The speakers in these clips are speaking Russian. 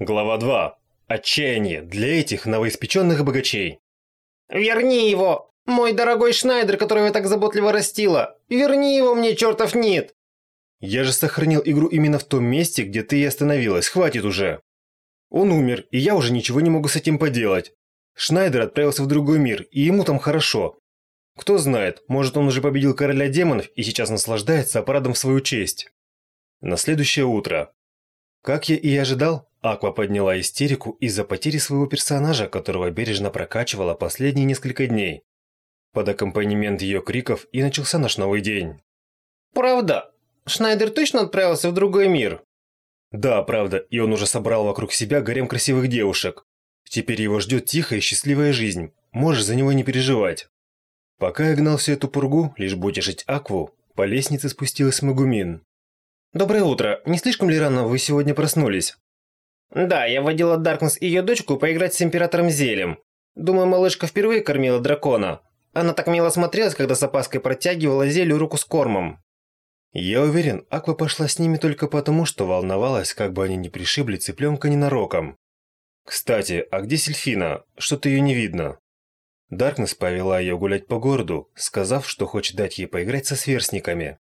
Глава 2. Отчаяние для этих новоиспеченных богачей. «Верни его! Мой дорогой Шнайдер, которого я так заботливо растила! Верни его мне, чертов нет!» Я же сохранил игру именно в том месте, где ты и остановилась. Хватит уже. Он умер, и я уже ничего не могу с этим поделать. Шнайдер отправился в другой мир, и ему там хорошо. Кто знает, может он уже победил короля демонов и сейчас наслаждается парадом в свою честь. На следующее утро. Как я и ожидал, Аква подняла истерику из-за потери своего персонажа, которого бережно прокачивала последние несколько дней. Под аккомпанемент ее криков и начался наш новый день. «Правда? Шнайдер точно отправился в другой мир?» Да, правда, и он уже собрал вокруг себя гарем красивых девушек. Теперь его ждет тихая и счастливая жизнь. Можешь за него не переживать. Пока я гнал всю эту пургу, лишь бы утешить Акву, по лестнице спустилась Магумин. «Доброе утро. Не слишком ли рано вы сегодня проснулись?» Да, я водила Даркнесс и ее дочку поиграть с Императором Зелем. Думаю, малышка впервые кормила дракона. Она так мило смотрелась, когда с опаской протягивала Зелю руку с кормом. Я уверен, Аква пошла с ними только потому, что волновалась, как бы они не пришибли цыпленка ненароком. Кстати, а где Сельфина? Что-то ее не видно. Даркнесс повела ее гулять по городу, сказав, что хочет дать ей поиграть со сверстниками.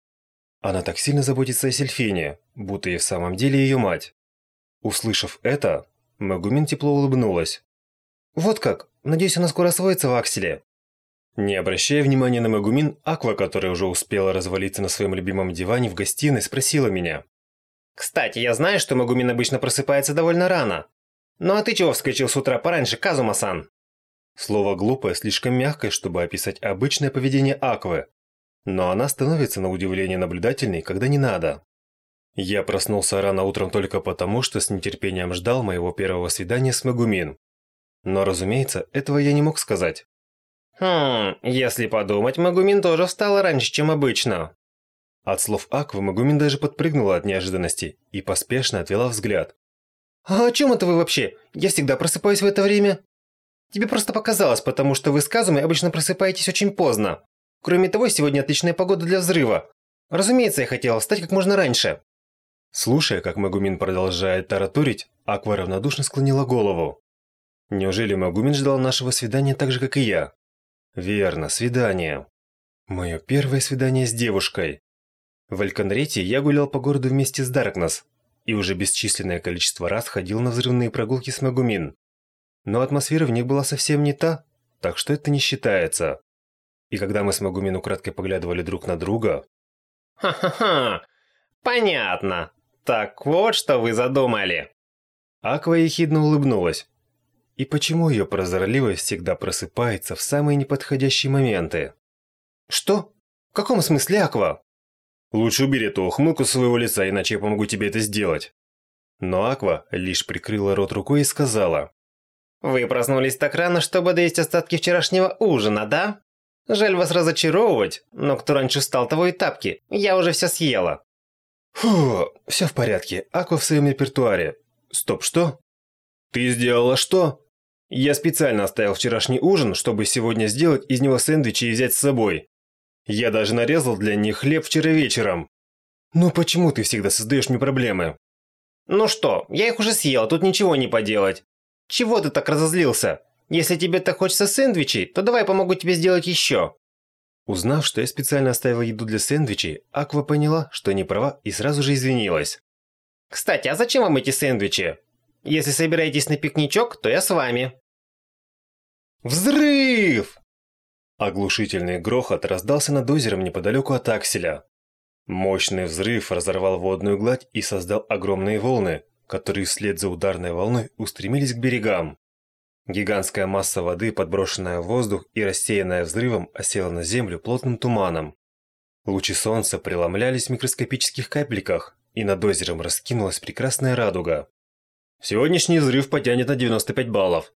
Она так сильно заботится о Сельфине, будто и в самом деле ее мать. Услышав это, Магумин тепло улыбнулась. «Вот как? Надеюсь, она скоро освоится в Акселе». Не обращая внимания на Магумин, Аква, которая уже успела развалиться на своем любимом диване в гостиной, спросила меня. «Кстати, я знаю, что Магумин обычно просыпается довольно рано. Ну а ты чего вскочил с утра пораньше, Казума-сан?» Слово «глупое» слишком мягкое, чтобы описать обычное поведение Аквы. Но она становится на удивление наблюдательной, когда не надо. Я проснулся рано утром только потому, что с нетерпением ждал моего первого свидания с Магумин. Но, разумеется, этого я не мог сказать. Хм, если подумать, Магумин тоже встала раньше, чем обычно. От слов Аквы Магумин даже подпрыгнула от неожиданности и поспешно отвела взгляд. «А о чем это вы вообще? Я всегда просыпаюсь в это время?» «Тебе просто показалось, потому что вы с Казумой обычно просыпаетесь очень поздно. Кроме того, сегодня отличная погода для взрыва. Разумеется, я хотела встать как можно раньше». Слушая, как Магумин продолжает тараторить, Аква равнодушно склонила голову. Неужели Магумин ждал нашего свидания так же, как и я? Верно, свидание. Мое первое свидание с девушкой. В Эльконрете я гулял по городу вместе с Даркнесс и уже бесчисленное количество раз ходил на взрывные прогулки с Магумин. Но атмосфера в них была совсем не та, так что это не считается. И когда мы с Магумин украдкой поглядывали друг на друга... «Ха-ха-ха! Понятно. Так вот, что вы задумали. Аква ехидно улыбнулась. И почему ее прозорливость всегда просыпается в самые неподходящие моменты? Что? В каком смысле, Аква? Лучше убери эту ухмылку своего лица, иначе я помогу тебе это сделать. Но Аква лишь прикрыла рот рукой и сказала. Вы проснулись так рано, чтобы доесть остатки вчерашнего ужина, да? Жаль вас разочаровывать, но кто раньше встал, того и тапки. Я уже все съела. Фу, все в порядке. Аква в своем репертуаре. Стоп, что? Ты сделала что? Я специально оставил вчерашний ужин, чтобы сегодня сделать из него сэндвичи и взять с собой. Я даже нарезал для них хлеб вчера вечером. Ну почему ты всегда создаешь мне проблемы? Ну что, я их уже съел, тут ничего не поделать. Чего ты так разозлился? Если тебе так хочется сэндвичей, то давай помогу тебе сделать еще. Узнав, что я специально оставил еду для сэндвичей, Аква поняла, что не права и сразу же извинилась. «Кстати, а зачем вам эти сэндвичи? Если собираетесь на пикничок, то я с вами». Взрыв! Оглушительный грохот раздался над озером неподалеку от Акселя. Мощный взрыв разорвал водную гладь и создал огромные волны, которые вслед за ударной волной устремились к берегам. Гигантская масса воды, подброшенная в воздух и рассеянная взрывом, осела на землю плотным туманом. Лучи солнца преломлялись в микроскопических капельках, и над озером раскинулась прекрасная радуга. Сегодняшний взрыв потянет на 95 баллов.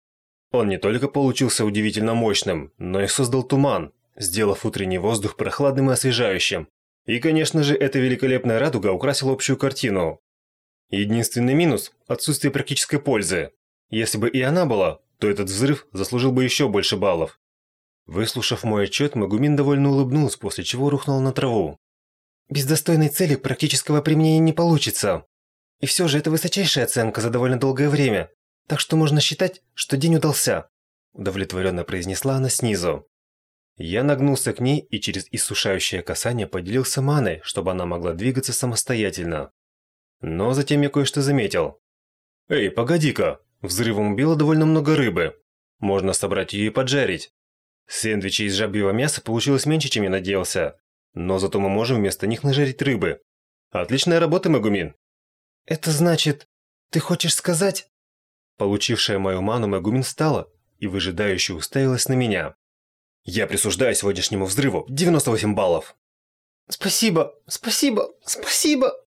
Он не только получился удивительно мощным, но и создал туман, сделав утренний воздух прохладным и освежающим. И, конечно же, эта великолепная радуга украсила общую картину. Единственный минус – отсутствие практической пользы. Если бы и она была, то этот взрыв заслужил бы еще больше баллов. Выслушав мой отчет, Магумин довольно улыбнулась, после чего рухнул на траву. «Без достойной цели практического применения не получится». И все же это высочайшая оценка за довольно долгое время, так что можно считать, что день удался», удовлетворенно произнесла она снизу. Я нагнулся к ней и через иссушающее касание поделился маной, чтобы она могла двигаться самостоятельно. Но затем я кое-что заметил. «Эй, погоди-ка, взрывом убило довольно много рыбы. Можно собрать ее и поджарить. Сэндвичи из жабьего мяса получилось меньше, чем я надеялся. Но зато мы можем вместо них нажарить рыбы. Отличная работа, Магумин. Это значит, ты хочешь сказать? Получившая мою ману, Магумин встала и выжидающе уставилась на меня. Я присуждаю сегодняшнему взрыву 98 баллов. Спасибо, спасибо, спасибо.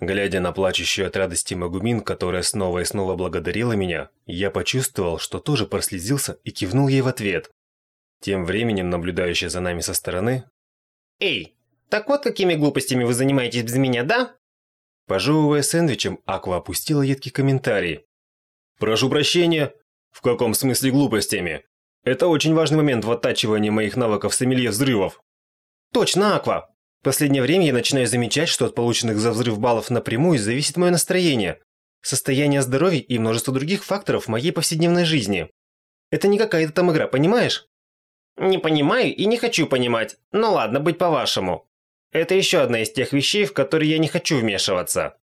Глядя на плачущую от радости Магумин, которая снова и снова благодарила меня, я почувствовал, что тоже прослезился и кивнул ей в ответ. Тем временем, наблюдающая за нами со стороны... «Эй, так вот какими глупостями вы занимаетесь без меня, да?» Пожевывая сэндвичем, Аква опустила едкий комментарий. «Прошу прощения. В каком смысле глупостями? Это очень важный момент в оттачивании моих навыков сомелье взрывов». «Точно, Аква. В последнее время я начинаю замечать, что от полученных за взрыв баллов напрямую зависит мое настроение, состояние здоровья и множество других факторов моей повседневной жизни. Это не какая-то там игра, понимаешь? Не понимаю и не хочу понимать. Ну ладно, быть по-вашему. Это еще одна из тех вещей, в которые я не хочу вмешиваться.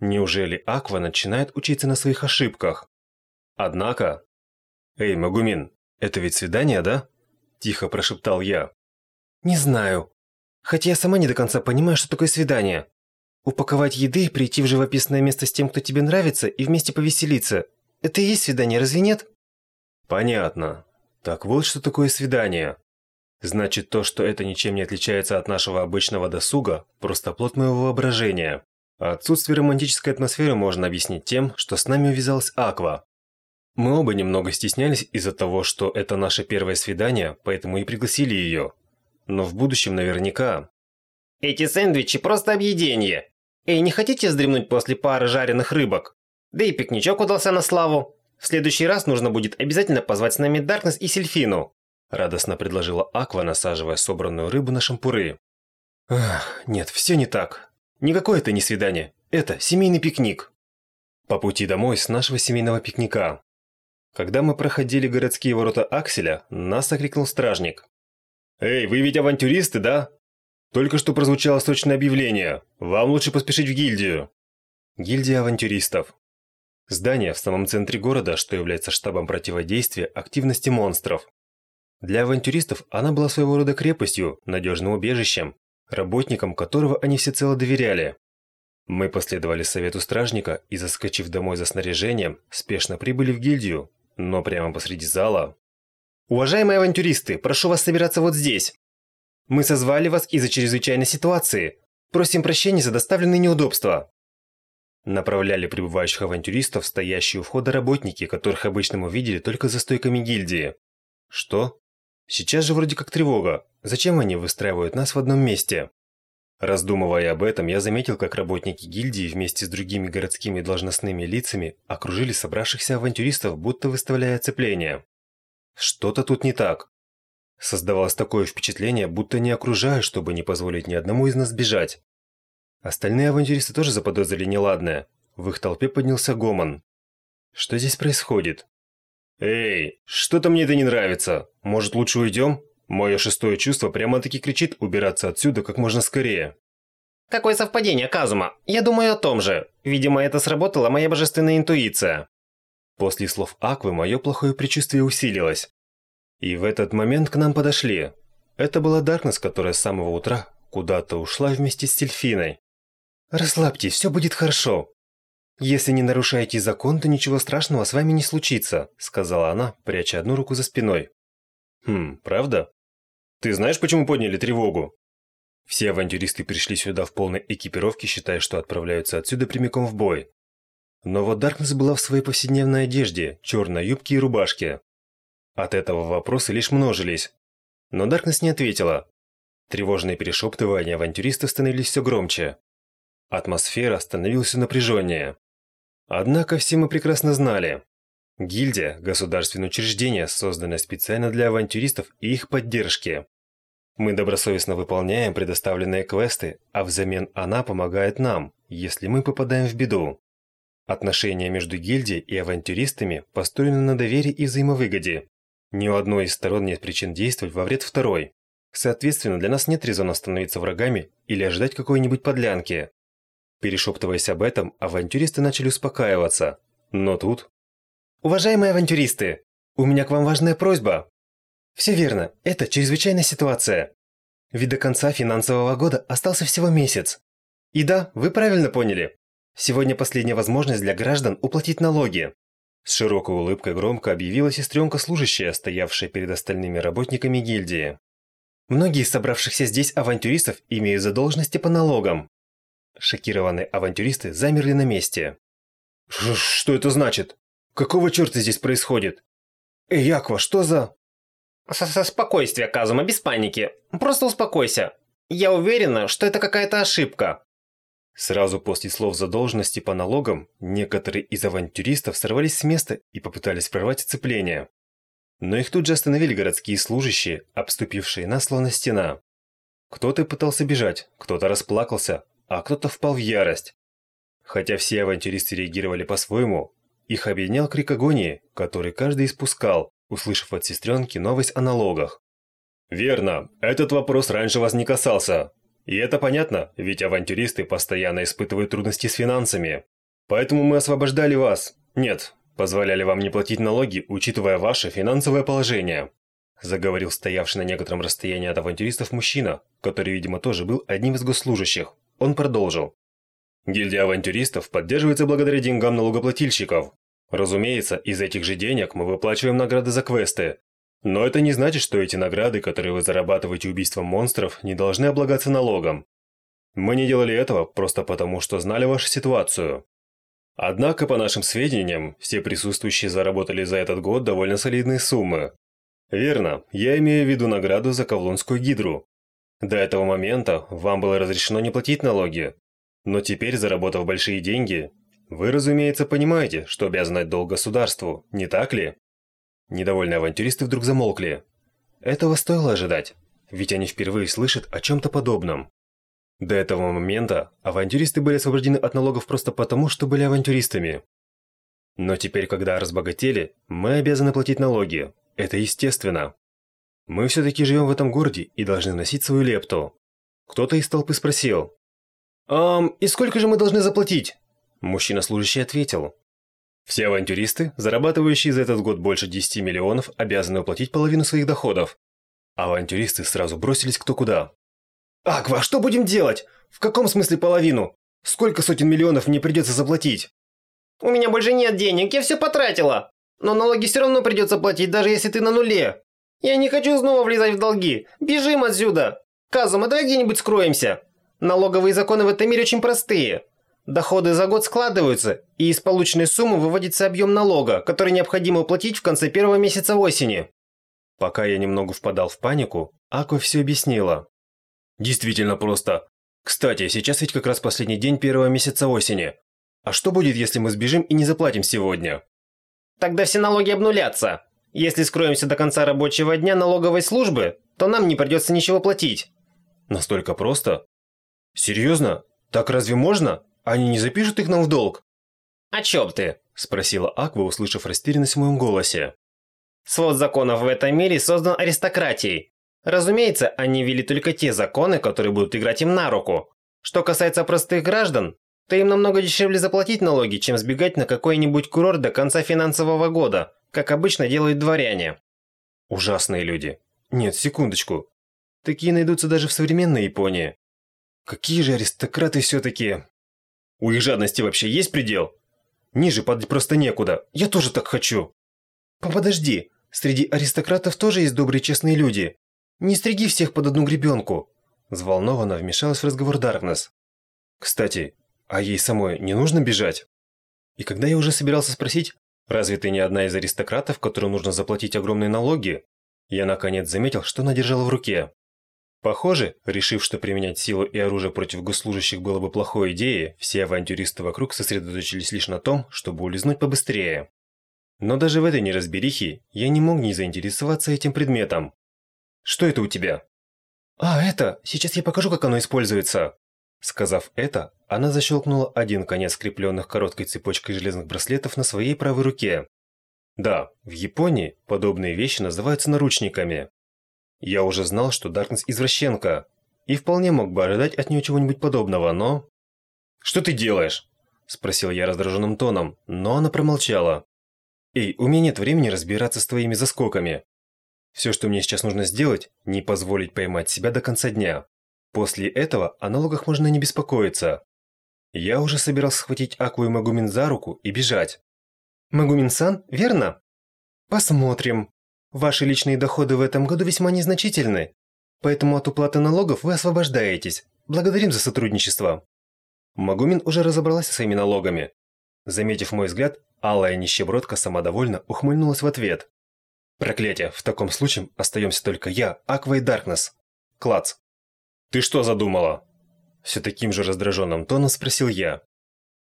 Неужели Аква начинает учиться на своих ошибках? Однако... Эй, Магумин, это ведь свидание, да? Тихо прошептал я. Не знаю. Хотя я сама не до конца понимаю, что такое свидание. Упаковать еды, прийти в живописное место с тем, кто тебе нравится, и вместе повеселиться. Это и есть свидание, разве нет? Понятно. Так вот, что такое свидание. Значит, то, что это ничем не отличается от нашего обычного досуга, просто плод моего воображения. А отсутствие романтической атмосферы можно объяснить тем, что с нами увязалась Аква. Мы оба немного стеснялись из-за того, что это наше первое свидание, поэтому и пригласили ее. Но в будущем наверняка... Эти сэндвичи просто объедение. Эй, не хотите вздремнуть после пары жареных рыбок? Да и пикничок удался на славу. В следующий раз нужно будет обязательно позвать с нами Даркнесс и Сельфину. Радостно предложила Аква, насаживая собранную рыбу на шампуры. Ах, нет, все не так. Никакое это не свидание. Это семейный пикник. По пути домой с нашего семейного пикника. Когда мы проходили городские ворота Акселя, нас окрикнул стражник. «Эй, вы ведь авантюристы, да? Только что прозвучало срочное объявление. Вам лучше поспешить в гильдию». Гильдия авантюристов. Здание в самом центре города, что является штабом противодействия активности монстров. Для авантюристов она была своего рода крепостью, надежным убежищем, работникам которого они всецело доверяли. Мы последовали совету стражника и, заскочив домой за снаряжением, спешно прибыли в гильдию, но прямо посреди зала Уважаемые авантюристы, прошу вас собираться вот здесь. Мы созвали вас из-за чрезвычайной ситуации. Просим прощения за доставленные неудобства. Направляли прибывающих авантюристов стоящие у входа работники, которых обычно мы видели только за стойками гильдии. Что? Сейчас же вроде как тревога. Зачем они выстраивают нас в одном месте? Раздумывая об этом, я заметил, как работники гильдии вместе с другими городскими должностными лицами окружили собравшихся авантюристов, будто выставляя оцепление. Что-то тут не так. Создавалось такое впечатление, будто не окружают, чтобы не позволить ни одному из нас бежать. Остальные авантюристы тоже заподозрили неладное. В их толпе поднялся гомон. Что здесь происходит? «Эй, что-то мне это не нравится. Может, лучше уйдем? Мое шестое чувство прямо-таки кричит убираться отсюда как можно скорее». «Какое совпадение, Казума? Я думаю о том же. Видимо, это сработала моя божественная интуиция». После слов Аквы мое плохое предчувствие усилилось. И в этот момент к нам подошли. Это была Даркнесс, которая с самого утра куда-то ушла вместе с Сельфиной. «Расслабьтесь, все будет хорошо. Если не нарушаете закон, то ничего страшного с вами не случится», сказала она, пряча одну руку за спиной. «Хм, правда? Ты знаешь, почему подняли тревогу?» Все авантюристы пришли сюда в полной экипировке, считая, что отправляются отсюда прямиком в бой. Но вот Даркнесс была в своей повседневной одежде, черной юбке и рубашке. От этого вопросы лишь множились. Но Даркнесс не ответила. Тревожные перешептывания авантюристов становились все громче. Атмосфера становилась все напряженнее. Однако все мы прекрасно знали. Гильдия – государственное учреждение, созданное специально для авантюристов и их поддержки. Мы добросовестно выполняем предоставленные квесты, а взамен она помогает нам, если мы попадаем в беду. Отношения между гильдией и авантюристами построены на доверии и взаимовыгоде. Ни у одной из сторон нет причин действовать во вред второй. Соответственно, для нас нет резона становиться врагами или ожидать какой-нибудь подлянки. Перешептываясь об этом, авантюристы начали успокаиваться. Но тут... Уважаемые авантюристы, у меня к вам важная просьба. Все верно, это чрезвычайная ситуация. Ведь до конца финансового года остался всего месяц. И да, вы правильно поняли. Сегодня последняя возможность для граждан уплатить налоги. С широкой улыбкой громко объявила сестренка служащая, стоявшая перед остальными работниками гильдии. Многие из собравшихся здесь авантюристов имеют задолженности по налогам. Шокированные авантюристы замерли на месте. «Что это значит? Какого черта здесь происходит? Эй, Аква, что за...» С -со «Спокойствие, Казума, без паники. Просто успокойся. Я уверена, что это какая-то ошибка». Сразу после слов задолженности по налогам, некоторые из авантюристов сорвались с места и попытались прорвать оцепление. Но их тут же остановили городские служащие, обступившие нас словно стена. Кто-то пытался бежать, кто-то расплакался, а кто-то впал в ярость. Хотя все авантюристы реагировали по-своему, их объединял крик агонии, который каждый испускал, услышав от сестренки новость о налогах. «Верно, этот вопрос раньше вас не касался. И это понятно, ведь авантюристы постоянно испытывают трудности с финансами. Поэтому мы освобождали вас. Нет, позволяли вам не платить налоги, учитывая ваше финансовое положение», заговорил стоявший на некотором расстоянии от авантюристов мужчина, который, видимо, тоже был одним из госслужащих. Он продолжил. Гильдия авантюристов поддерживается благодаря деньгам налогоплательщиков. Разумеется, из этих же денег мы выплачиваем награды за квесты. Но это не значит, что эти награды, которые вы зарабатываете убийством монстров, не должны облагаться налогом. Мы не делали этого просто потому, что знали вашу ситуацию. Однако, по нашим сведениям, все присутствующие заработали за этот год довольно солидные суммы. Верно, я имею в виду награду за Ковлонскую гидру. До этого момента вам было разрешено не платить налоги, но теперь, заработав большие деньги, вы, разумеется, понимаете, что обязаны долг государству, не так ли? Недовольные авантюристы вдруг замолкли. Этого стоило ожидать, ведь они впервые слышат о чем-то подобном. До этого момента авантюристы были освобождены от налогов просто потому, что были авантюристами. Но теперь, когда разбогатели, мы обязаны платить налоги. Это естественно. Мы все-таки живем в этом городе и должны носить свою лепту. Кто-то из толпы спросил, «Ам, и сколько же мы должны заплатить?» Мужчина-служащий ответил. «Все авантюристы, зарабатывающие за этот год больше 10 миллионов, обязаны уплатить половину своих доходов». Авантюристы сразу бросились кто куда. «Аква, что будем делать? В каком смысле половину? Сколько сотен миллионов мне придется заплатить?» «У меня больше нет денег, я все потратила. Но налоги все равно придется платить, даже если ты на нуле. Я не хочу снова влезать в долги. Бежим отсюда. Казума, давай где-нибудь скроемся». Налоговые законы в этом мире очень простые. Доходы за год складываются, и из полученной суммы выводится объем налога, который необходимо уплатить в конце первого месяца осени. Пока я немного впадал в панику, Аква все объяснила. Действительно просто. Кстати, сейчас ведь как раз последний день первого месяца осени. А что будет, если мы сбежим и не заплатим сегодня? Тогда все налоги обнулятся. Если скроемся до конца рабочего дня налоговой службы, то нам не придется ничего платить. Настолько просто? «Серьезно? Так разве можно? Они не запишут их нам в долг?» «О чем ты?» – спросила Аква, услышав растерянность в моем голосе. «Свод законов в этом мире создан аристократией. Разумеется, они ввели только те законы, которые будут играть им на руку. Что касается простых граждан, то им намного дешевле заплатить налоги, чем сбегать на какой-нибудь курорт до конца финансового года, как обычно делают дворяне». Ужасные люди. Нет, секундочку. Такие найдутся даже в современной Японии. Какие же аристократы все-таки... У их жадности вообще есть предел? Ниже падать просто некуда. Я тоже так хочу. Подожди, среди аристократов тоже есть добрые честные люди. Не стриги всех под одну гребенку. Взволнованно вмешалась в разговор Даркнесс. Кстати, а ей самой не нужно бежать? И когда я уже собирался спросить, разве ты не одна из аристократов, которым нужно заплатить огромные налоги, я наконец заметил, что она держала в руке. Похоже, решив, что применять силу и оружие против госслужащих было бы плохой идеей, все авантюристы вокруг сосредоточились лишь на том, чтобы улизнуть побыстрее. Но даже в этой неразберихе я не мог не заинтересоваться этим предметом. «Что это у тебя?» «А, это, сейчас я покажу, как оно используется!» Сказав это, она защелкнула один конец скрепленных короткой цепочкой железных браслетов на своей правой руке. Да, в Японии подобные вещи называются наручниками. Я уже знал, что Даркнесс извращенка, и вполне мог бы ожидать от нее чего-нибудь подобного, но... «Что ты делаешь?» – спросил я раздраженным тоном, но она промолчала. «Эй, у меня нет времени разбираться с твоими заскоками. Все, что мне сейчас нужно сделать, не позволить поймать себя до конца дня. После этого о налогах можно не беспокоиться. Я уже собирался схватить Акву и Магумин за руку и бежать. Магумин-сан, верно? Посмотрим. Ваши личные доходы в этом году весьма незначительны, поэтому от уплаты налогов вы освобождаетесь. Благодарим за сотрудничество. Магумин уже разобралась со своими налогами. Заметив мой взгляд, алая нищебродка самодовольно ухмыльнулась в ответ. Проклятие, в таком случае остаемся только я, Аква и Даркнесс. Клац. «Ты что задумала?» Все таким же раздраженным тоном спросил я.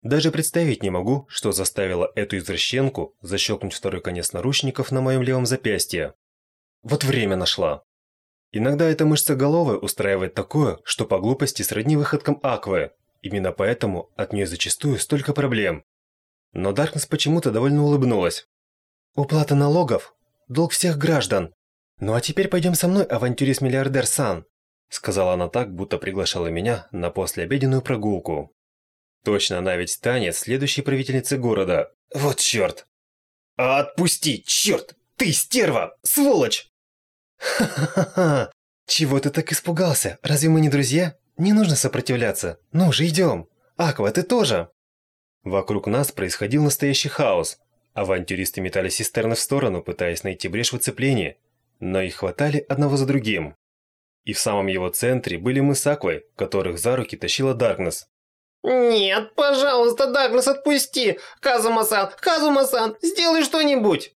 Даже представить не могу, что заставило эту извращенку защелкнуть второй конец наручников на моем левом запястье. Вот время нашла. Иногда эта мышца головы устраивает такое, что по глупости сродни выходкам Аквы. Именно поэтому от нее зачастую столько проблем. Но Даркнесс почему-то довольно улыбнулась. «Уплата налогов – долг всех граждан. Ну а теперь пойдем со мной, авантюрист-миллиардер Сан. Сказала она так, будто приглашала меня на послеобеденную прогулку. Точно, она ведь станет следующей правительницей города. Вот черт! Отпусти, черт! Ты стерва! Сволочь! Ха-ха-ха! Чего ты так испугался? Разве мы не друзья? Не нужно сопротивляться. Ну же, идем. Аква, ты тоже. Вокруг нас происходил настоящий хаос. Авантюристы метали цистерны в сторону, пытаясь найти брешь в оцеплении, но их хватали одного за другим. И в самом его центре были мы с Аквой, которых за руки тащила Даркнесс. «Нет, пожалуйста, Даркнесс, отпусти! Казума-сан, Казума-сан, сделай что-нибудь!»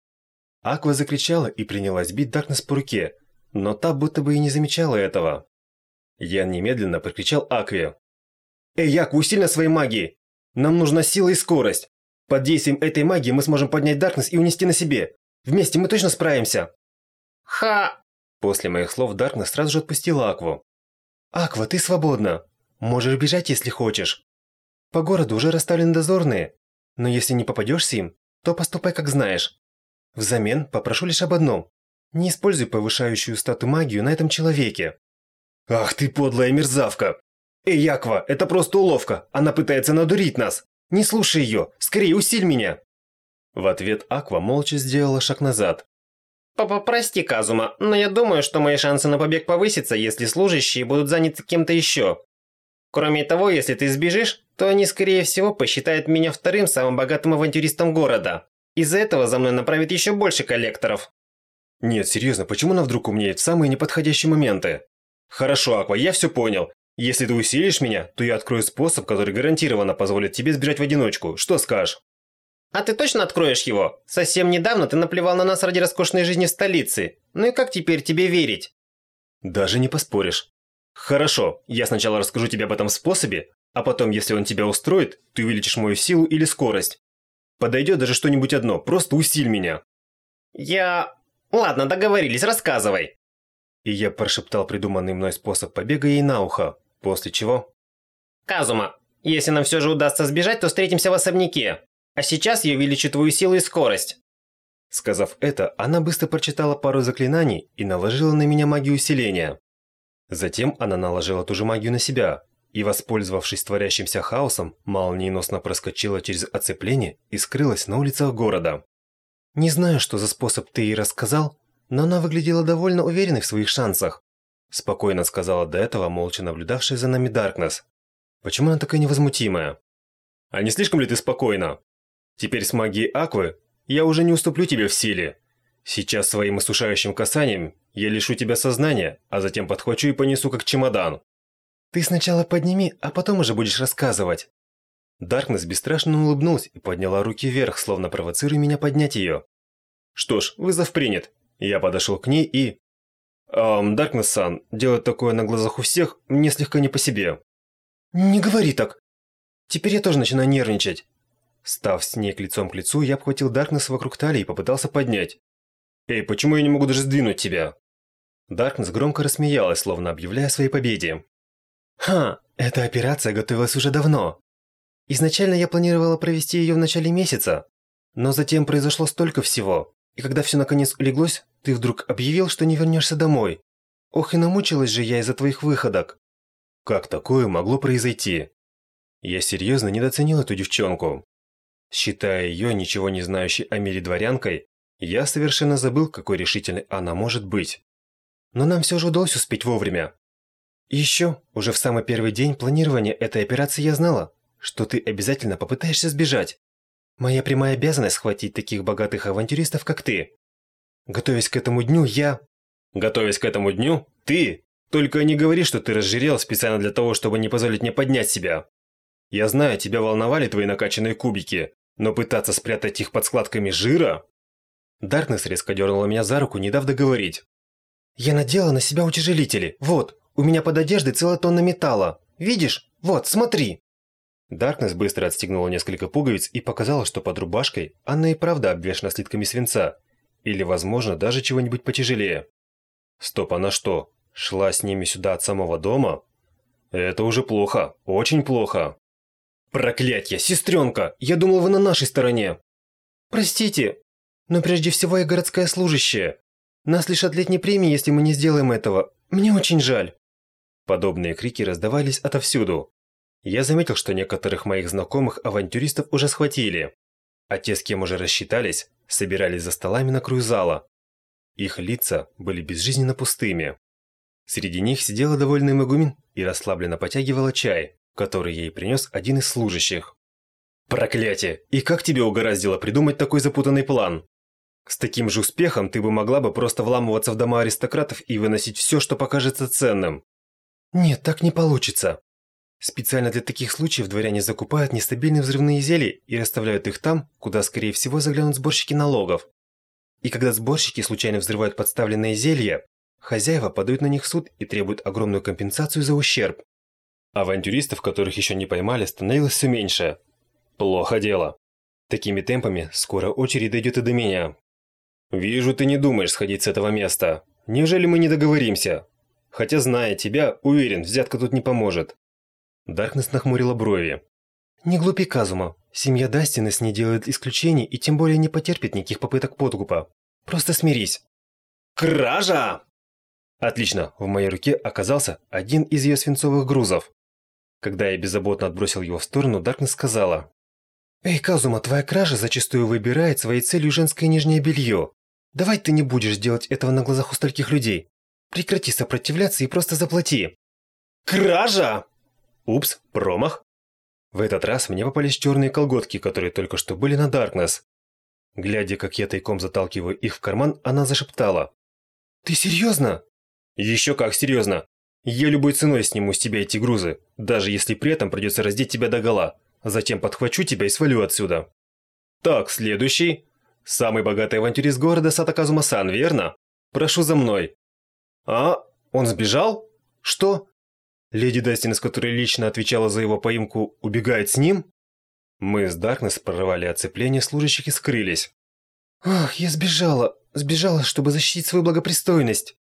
Аква закричала и принялась бить Даркнесс по руке, но та будто бы и не замечала этого. Я немедленно прокричал Акве. «Эй, Аква, усиль на своей магии! Нам нужна сила и скорость! Под действием этой магии мы сможем поднять Даркнесс и унести на себе! Вместе мы точно справимся!» «Ха!» После моих слов Даркнесс сразу же отпустила Акву. «Аква, ты свободна. Можешь бежать, если хочешь. По городу уже расставлены дозорные, но если не попадешься им, то поступай как знаешь. Взамен попрошу лишь об одном. Не используй повышающую стату магию на этом человеке». «Ах ты подлая мерзавка! Эй, Аква, это просто уловка, она пытается надурить нас! Не слушай ее, скорее усиль меня!» В ответ Аква молча сделала шаг назад, Папа, прости, Казума, но я думаю, что мои шансы на побег повысятся, если служащие будут заняты кем-то еще. Кроме того, если ты сбежишь, то они, скорее всего, посчитают меня вторым самым богатым авантюристом города. Из-за этого за мной направят еще больше коллекторов. Нет, серьезно, почему она вдруг умнеет в самые неподходящие моменты? Хорошо, Аква, я все понял. Если ты усилишь меня, то я открою способ, который гарантированно позволит тебе сбежать в одиночку. Что скажешь? А ты точно откроешь его? Совсем недавно ты наплевал на нас ради роскошной жизни в столице. Ну и как теперь тебе верить? Даже не поспоришь. Хорошо, я сначала расскажу тебе об этом способе, а потом, если он тебя устроит, ты увеличишь мою силу или скорость. Подойдет даже что-нибудь одно, просто усиль меня. Я... Ладно, договорились, рассказывай. И я прошептал придуманный мной способ побега ей на ухо, после чего... Казума, если нам все же удастся сбежать, то встретимся в особняке. А сейчас я увеличу твою силу и скорость. Сказав это, она быстро прочитала пару заклинаний и наложила на меня магию усиления. Затем она наложила ту же магию на себя и, воспользовавшись творящимся хаосом, молниеносно проскочила через оцепление и скрылась на улицах города. Не знаю, что за способ ты ей рассказал, но она выглядела довольно уверенной в своих шансах. Спокойно сказала до этого молча наблюдавшая за нами Даркнесс. Почему она такая невозмутимая? А не слишком ли ты спокойна? Теперь с магией Аквы я уже не уступлю тебе в силе. Сейчас своим осушающим касанием я лишу тебя сознания, а затем подхвачу и понесу как чемодан. Ты сначала подними, а потом уже будешь рассказывать. Даркнесс бесстрашно улыбнулась и подняла руки вверх, словно провоцируя меня поднять ее. Что ж, вызов принят. Я подошел к ней и... Эм, Даркнесс-сан, делать такое на глазах у всех мне слегка не по себе. Не говори так. Теперь я тоже начинаю нервничать. Став с ней лицом к лицу, я обхватил Даркнесс вокруг талии и попытался поднять. «Эй, почему я не могу даже сдвинуть тебя?» Даркнесс громко рассмеялась, словно объявляя своей победе. «Ха, эта операция готовилась уже давно. Изначально я планировала провести ее в начале месяца, но затем произошло столько всего, и когда все наконец улеглось, ты вдруг объявил, что не вернешься домой. Ох и намучилась же я из-за твоих выходок. Как такое могло произойти? Я серьезно недооценил эту девчонку. Считая ее ничего не знающей о мире дворянкой, я совершенно забыл, какой решительной она может быть. Но нам все же удалось успеть вовремя. Еще, уже в самый первый день планирования этой операции я знала, что ты обязательно попытаешься сбежать. Моя прямая обязанность схватить таких богатых авантюристов, как ты. Готовясь к этому дню, я... Готовясь к этому дню? Ты? Только не говори, что ты разжирел специально для того, чтобы не позволить мне поднять себя. Я знаю, тебя волновали твои накачанные кубики, но пытаться спрятать их под складками жира... Даркнесс резко дернула меня за руку, не дав договорить. «Я надела на себя утяжелители. Вот, у меня под одеждой целая тонна металла. Видишь? Вот, смотри!» Даркнесс быстро отстегнула несколько пуговиц и показала, что под рубашкой она и правда обвешана слитками свинца. Или, возможно, даже чего-нибудь потяжелее. Стоп, она что, шла с ними сюда от самого дома? Это уже плохо, очень плохо. Проклятье, сестренка, я думал, вы на нашей стороне. Простите, но прежде всего я городская служащая. Нас лишат летней премии, если мы не сделаем этого. Мне очень жаль. Подобные крики раздавались отовсюду. Я заметил, что некоторых моих знакомых авантюристов уже схватили, а те, с кем уже рассчитались, собирались за столами на краю. Их лица были безжизненно пустыми. Среди них сидела довольная Магумин и расслабленно потягивала чай, который ей принес один из служащих. «Проклятие! И как тебе угораздило придумать такой запутанный план? С таким же успехом ты бы могла бы просто вламываться в дома аристократов и выносить все, что покажется ценным». «Нет, так не получится. Специально для таких случаев дворяне закупают нестабильные взрывные зелья и расставляют их там, куда, скорее всего, заглянут сборщики налогов. И когда сборщики случайно взрывают подставленные зелья, хозяева подают на них в суд и требуют огромную компенсацию за ущерб. Авантюристов, которых еще не поймали, становилось все меньше. Плохо дело. Такими темпами скоро очередь дойдет и до меня. Вижу, ты не думаешь сходить с этого места. Неужели мы не договоримся? Хотя, зная тебя, уверен, взятка тут не поможет. Даркнесс нахмурила брови. «Не глупи, Казума. Семья Дастинес не делает исключений и тем более не потерпит никаких попыток подкупа. Просто смирись». «Кража!» Отлично, в моей руке оказался один из ее свинцовых грузов. Когда я беззаботно отбросил его в сторону, Даркнесс сказала. «Эй, Казума, твоя кража зачастую выбирает своей целью женское нижнее белье. Давай ты не будешь делать этого на глазах у стольких людей. Прекрати сопротивляться и просто заплати». «Кража!» Упс, промах. В этот раз мне попались черные колготки, которые только что были на Даркнесс. Глядя, как я тайком заталкиваю их в карман, она зашептала. «Ты серьезно?» «Еще как серьезно. Я любой ценой сниму с тебя эти грузы, даже если при этом придется раздеть тебя догола. Затем подхвачу тебя и свалю отсюда». «Так, следующий. Самый богатый авантюрист города Сатаказума-сан, верно? Прошу за мной». «А? Он сбежал? Что? Леди Дастинес, которая лично отвечала за его поимку, убегает с ним? Мы с Даркнесс прорвали оцепление служащих и скрылись. «Ах, я сбежала! Сбежала, чтобы защитить свою благопристойность!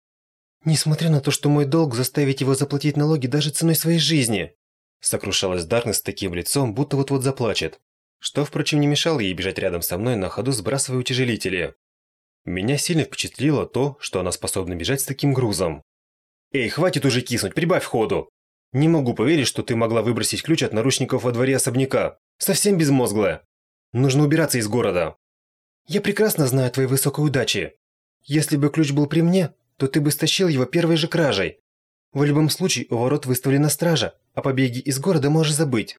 Несмотря на то, что мой долг заставить его заплатить налоги даже ценой своей жизни!» Сокрушалась Даркнесс таким лицом, будто вот-вот заплачет. Что, впрочем, не мешало ей бежать рядом со мной, на ходу сбрасывая утяжелители. Меня сильно впечатлило то, что она способна бежать с таким грузом. «Эй, хватит уже киснуть, прибавь ходу!» Не могу поверить, что ты могла выбросить ключ от наручников во дворе особняка. Совсем безмозглая. Нужно убираться из города. Я прекрасно знаю твои высокой удачи. Если бы ключ был при мне, то ты бы стащил его первой же кражей. В любом случае, у ворот выставлена стража, а побеги из города можешь забыть.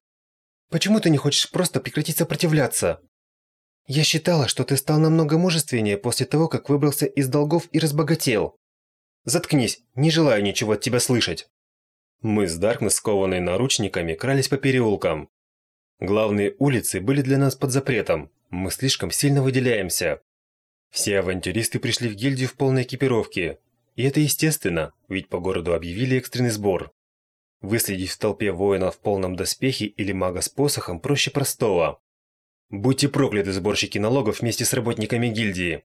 Почему ты не хочешь просто прекратить сопротивляться? Я считала, что ты стал намного мужественнее после того, как выбрался из долгов и разбогател. Заткнись, не желаю ничего от тебя слышать. Мы с Даркнесс, скованные наручниками, крались по переулкам. Главные улицы были для нас под запретом, мы слишком сильно выделяемся. Все авантюристы пришли в гильдию в полной экипировке. И это естественно, ведь по городу объявили экстренный сбор. Выследить в толпе воина в полном доспехе или мага с посохом проще простого. Будьте прокляты, сборщики налогов вместе с работниками гильдии.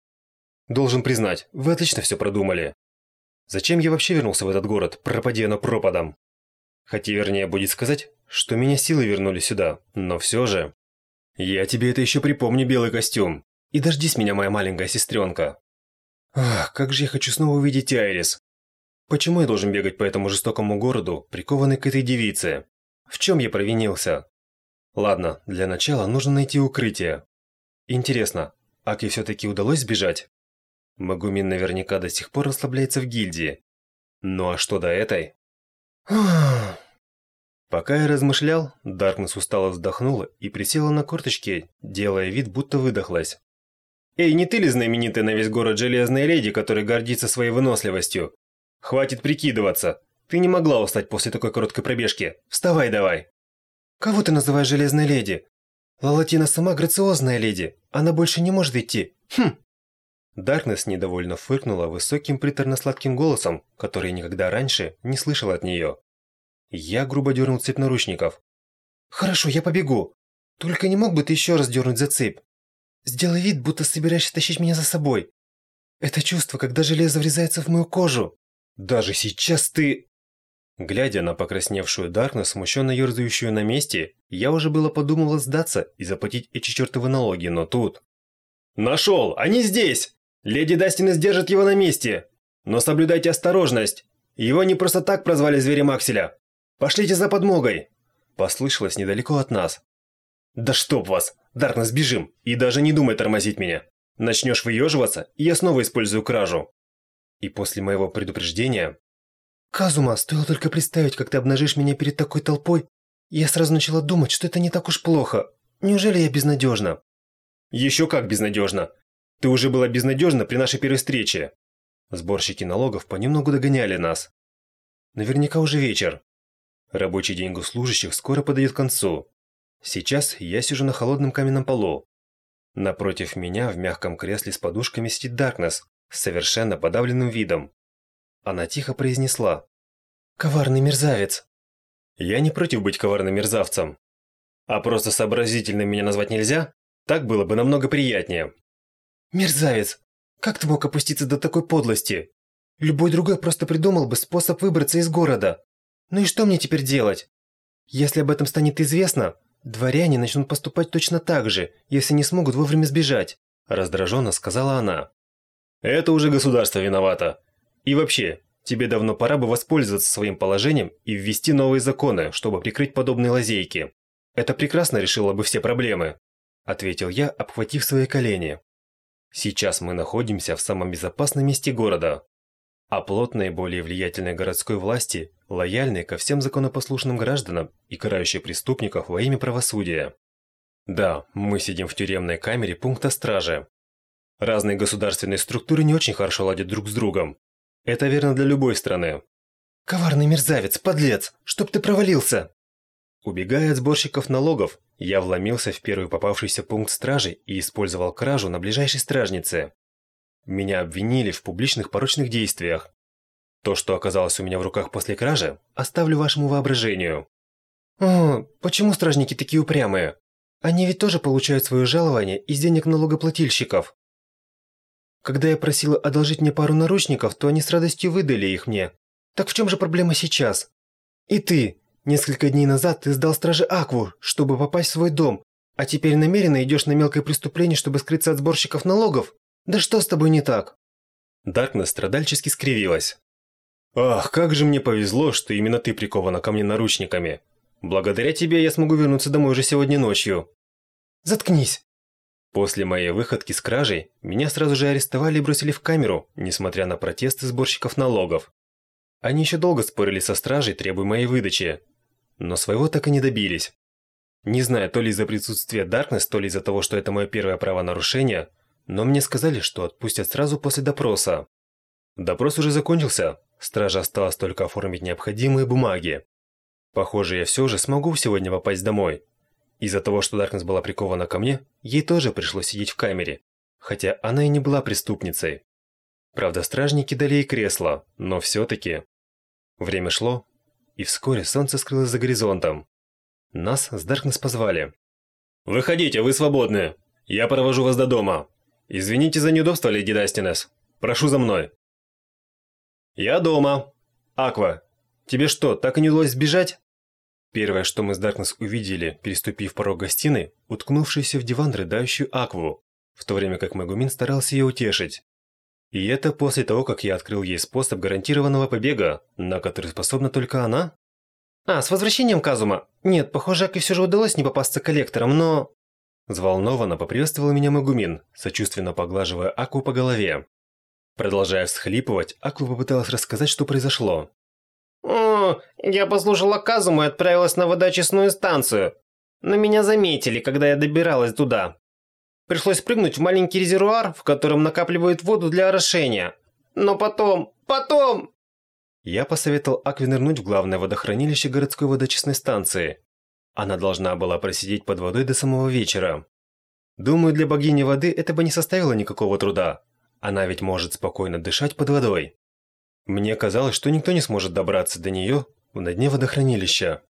Должен признать, вы отлично все продумали. Зачем я вообще вернулся в этот город, пропади оно пропадом? Хотя вернее будет сказать, что меня силы вернули сюда, но все же... Я тебе это еще припомню, белый костюм. И дождись меня, моя маленькая сестренка. Ах, как же я хочу снова увидеть Айрис. Почему я должен бегать по этому жестокому городу, прикованный к этой девице? В чем я провинился? Ладно, для начала нужно найти укрытие. Интересно, Аки все-таки удалось сбежать? Магумин наверняка до сих пор расслабляется в гильдии. Ну а что до этой? Пока я размышлял, Даркнесс устало вздохнула и присела на корточки, делая вид, будто выдохлась. «Эй, не ты ли знаменитая на весь город Железная Леди, которая гордится своей выносливостью? Хватит прикидываться. Ты не могла устать после такой короткой пробежки. Вставай давай!» «Кого ты называешь Железной Леди? Лалатина сама грациозная леди. Она больше не может идти. Хм!» Даркнесс недовольно фыркнула высоким приторно-сладким голосом, который никогда раньше не слышал от нее. Я грубо дернул цепь наручников. «Хорошо, я побегу. Только не мог бы ты еще раз дернуть за цепь? Сделай вид, будто собираешься тащить меня за собой. Это чувство, когда железо врезается в мою кожу. Даже сейчас ты...» Глядя на покрасневшую Даркнесс, смущенно ерзающую на месте, я уже было подумал сдаться и заплатить эти чертовы налоги, но тут... «Нашел! Они здесь!» Леди Дастин сдержит его на месте. Но соблюдайте осторожность. Его не просто так прозвали зверем Акселя. Пошлите за подмогой. Послышалось недалеко от нас. Да чтоб вас! Даркнесс, бежим! И даже не думай тормозить меня. Начнешь выеживаться, и я снова использую кражу. И после моего предупреждения... Казума, стоило только представить, как ты обнажишь меня перед такой толпой, я сразу начала думать, что это не так уж плохо. Неужели я безнадежна? Еще как безнадежна. Ты уже была безнадежна при нашей первой встрече. Сборщики налогов понемногу догоняли нас. Наверняка уже вечер. Рабочий день госслужащих скоро подойдет к концу. Сейчас я сижу на холодном каменном полу. Напротив меня в мягком кресле с подушками сидит Даркнесс с совершенно подавленным видом. Она тихо произнесла. «Коварный мерзавец!» Я не против быть коварным мерзавцем. А просто сообразительным меня назвать нельзя? Так было бы намного приятнее. «Мерзавец! Как ты мог опуститься до такой подлости? Любой другой просто придумал бы способ выбраться из города. Ну и что мне теперь делать? Если об этом станет известно, дворяне начнут поступать точно так же, если не смогут вовремя сбежать», – раздраженно сказала она. «Это уже государство виновато. И вообще, тебе давно пора бы воспользоваться своим положением и ввести новые законы, чтобы прикрыть подобные лазейки. Это прекрасно решило бы все проблемы», – ответил я, обхватив свои колени. Сейчас мы находимся в самом безопасном месте города. А плод наиболее влиятельной городской власти лояльны ко всем законопослушным гражданам и карающие преступников во имя правосудия. Да, мы сидим в тюремной камере пункта стражи. Разные государственные структуры не очень хорошо ладят друг с другом. Это верно для любой страны. «Коварный мерзавец, подлец! Чтоб ты провалился!» Убегая от сборщиков налогов, я вломился в первый попавшийся пункт стражи и использовал кражу на ближайшей стражнице. Меня обвинили в публичных порочных действиях. То, что оказалось у меня в руках после кражи, оставлю вашему воображению. О, почему стражники такие упрямые? Они ведь тоже получают свое жалование из денег налогоплательщиков. Когда я просила одолжить мне пару наручников, то они с радостью выдали их мне. Так в чем же проблема сейчас? И ты, Несколько дней назад ты сдал страже Акву, чтобы попасть в свой дом, а теперь намеренно идешь на мелкое преступление, чтобы скрыться от сборщиков налогов? Да что с тобой не так?» Даркнесс страдальчески скривилась. «Ах, как же мне повезло, что именно ты прикована ко мне наручниками. Благодаря тебе я смогу вернуться домой уже сегодня ночью». «Заткнись!» После моей выходки с кражей, меня сразу же арестовали и бросили в камеру, несмотря на протесты сборщиков налогов. Они еще долго спорили со стражей, требуя моей выдачи, но своего так и не добились. Не знаю, то ли из-за присутствия Даркнесс, то ли из-за того, что это мое первое правонарушение, но мне сказали, что отпустят сразу после допроса. Допрос уже закончился, страже осталось только оформить необходимые бумаги. Похоже, я все же смогу сегодня попасть домой. Из-за того, что Даркнесс была прикована ко мне, ей тоже пришлось сидеть в камере, хотя она и не была преступницей. Правда, стражники дали ей кресло, но все-таки... Время шло, и вскоре солнце скрылось за горизонтом. Нас с Даркнесс позвали. «Выходите, вы свободны. Я провожу вас до дома. Извините за неудобство, леди Дастинес. Прошу за мной». «Я дома. Аква, тебе что, так и не удалось сбежать?» Первое, что мы с Даркнесс увидели, переступив порог гостиной, уткнувшуюся в диван рыдающую Акву, в то время как Магумин старался ее утешить. И это после того, как я открыл ей способ гарантированного побега, на который способна только она? А, с возвращением Казума. Нет, похоже, Аки все же удалось не попасться коллектором, но... Взволнованно поприветствовал меня Магумин, сочувственно поглаживая Аку по голове. Продолжая всхлипывать, Аку попыталась рассказать, что произошло. «О, я послушала Казуму и отправилась на водочистную станцию. Но меня заметили, когда я добиралась туда. Пришлось прыгнуть в маленький резервуар, в котором накапливают воду для орошения. Но потом... потом...» Я посоветовал Акве нырнуть в главное водохранилище городской водочистной станции. Она должна была просидеть под водой до самого вечера. Думаю, для богини воды это бы не составило никакого труда. Она ведь может спокойно дышать под водой. Мне казалось, что никто не сможет добраться до нее на дне водохранилища.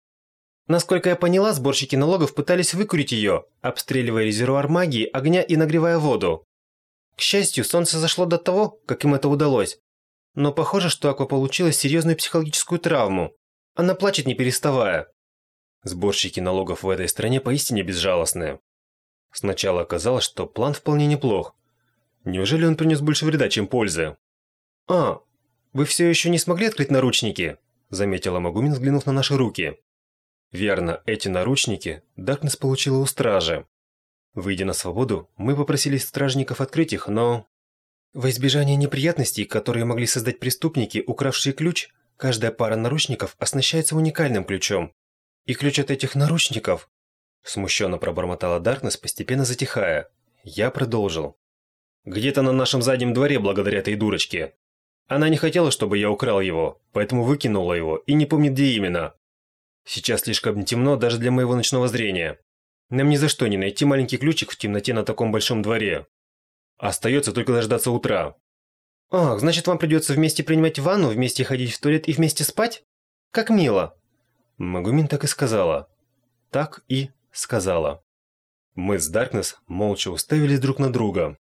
Насколько я поняла, сборщики налогов пытались выкурить ее, обстреливая резервуар магии, огня и нагревая воду. К счастью, солнце зашло до того, как им это удалось. Но похоже, что Аква получила серьезную психологическую травму. Она плачет не переставая. Сборщики налогов в этой стране поистине безжалостные. Сначала казалось, что план вполне неплох. Неужели он принес больше вреда, чем пользы? «А, вы все еще не смогли открыть наручники?» Заметила Магумин, взглянув на наши руки. Верно, эти наручники Даркнесс получила у стражи. Выйдя на свободу, мы попросили стражников открыть их, но... Во избежание неприятностей, которые могли создать преступники, укравшие ключ, каждая пара наручников оснащается уникальным ключом. И ключ от этих наручников... Смущенно пробормотала Даркнесс, постепенно затихая. Я продолжил. Где-то на нашем заднем дворе благодаря этой дурочке. Она не хотела, чтобы я украл его, поэтому выкинула его и не помнит, где именно. Сейчас слишком темно даже для моего ночного зрения. Нам ни за что не найти маленький ключик в темноте на таком большом дворе. Остается только дождаться утра. Ах, значит вам придется вместе принимать ванну, вместе ходить в туалет и вместе спать? Как мило. Магумин так и сказала. Так и сказала. Мы с Даркнесс молча уставились друг на друга.